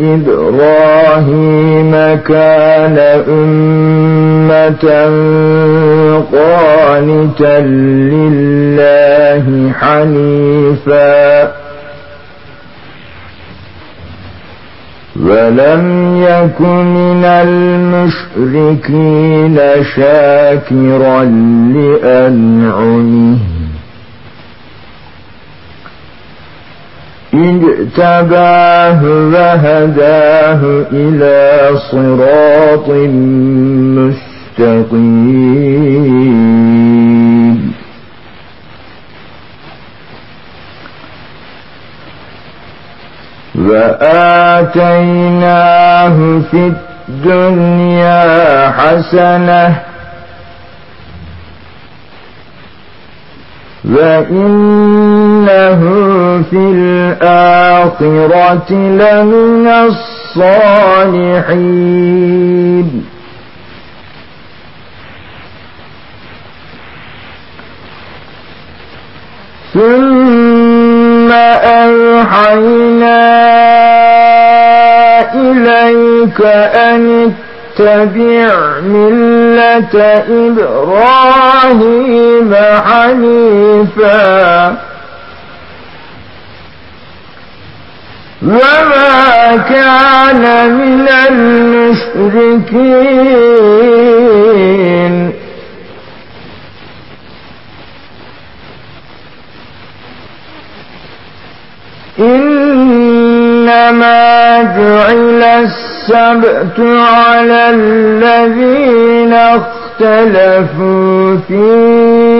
إبراهيم كان أمة قانتا لله حنيفاً. ولم يكن من المشركين شاكرا لأنعمه. اجتباه وهداه إلى صراط مستقيم. وآتيناه في الدنيا حسنة وإنه في الآخرة لمن الصالحين. ثم أوحينا إليك أن اتبع ملة إبراهيم حنيفا. وما كان من المشركين إنما جعل السبت على الذين اختلفوا فيه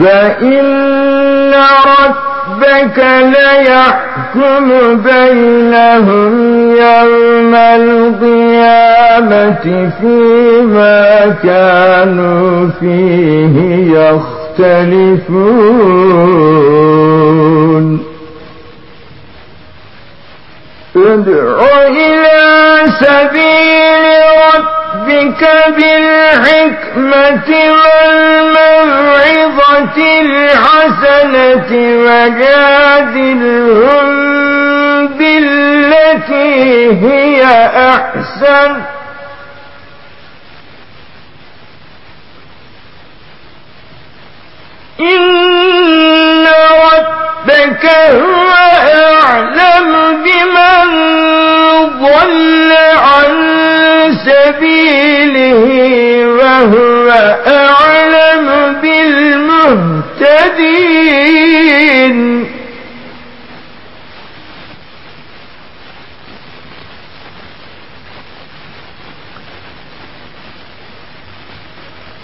وإن ربك ليحكم بينهم يوم القيامة فيما كانوا فيه يختلفون ادع إلى سبيل ربك بالحكمة والموعظة الحسنة وجادلهم بالتي هي أحسن.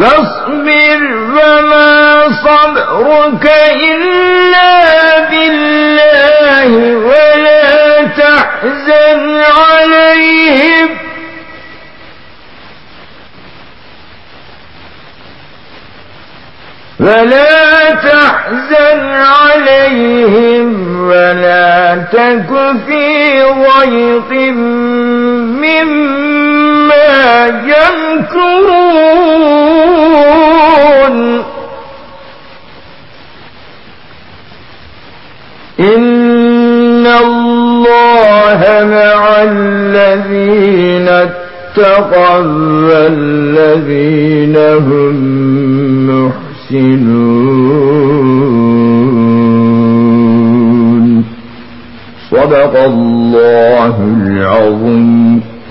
فاصبر وما صبرك إلا بالله ولا تحزن عليهم. ولا تحزن عليهم ولا تك في ضيق مما يمكرون. الله مع الذين ويتقبل الذين هم محسنون صدق الله العظيم.